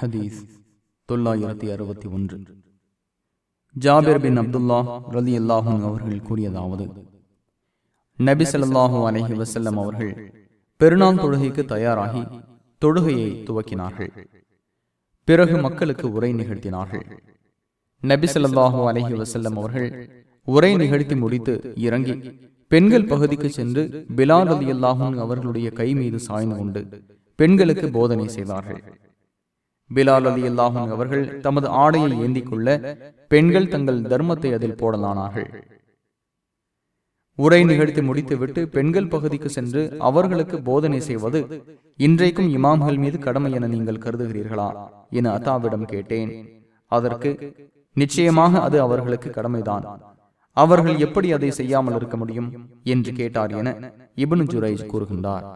ஹதீஸ் தொள்ளாயிரத்தி அறுபத்தி ஒன்று. ஜாபிர் பின் அப்துல்லா ரலி அல்லாஹும் அவர்கள் கூறியதாவது நபி ஸல்லல்லாஹு அலைஹி வஸல்லம் அவர்கள் பெருநாள் தொழுகைக்கு தயாராகி தொழுகையை துவக்கினார்கள். பிறகு மக்களுக்கு உரை நிகழ்த்தினார்கள். நபி ஸல்லல்லாஹு அலைஹி வஸல்லம் அவர்கள் உரை நிகழ்த்தி முடித்து இறங்கி பெண்கள் பகுதிக்கு சென்று பிலால் அலி அல்லாஹூன் அவர்களுடைய கை மீது சாய்ந்து கொண்டு பெண்களுக்கு போதனை செய்தார்கள். பிலால் அலி அல்லாஹும் அவர்கள் தமது ஆடையை ஏந்திக் கொள்ள பெண்கள் தங்கள் தர்மத்தை அதில் போடலானார்கள். உரை நிகழ்த்தி முடித்துவிட்டு பெண்கள் பகுதிக்கு சென்று அவர்களுக்கு போதனை செய்வது இன்றைக்கும் இமாம்கள் மீது கடமை என நீங்கள் கருதுகிறீர்களா? என அத்தாவிடம் கேட்டேன். அதற்கு நிச்சயமாக அது அவர்களுக்கு கடமைதான். அவர்கள் எப்படி அதை செய்யாமல் இருக்க முடியும்? என்று கேட்டார் என இபனு ஜுரைஜ் கூறுகின்றார்.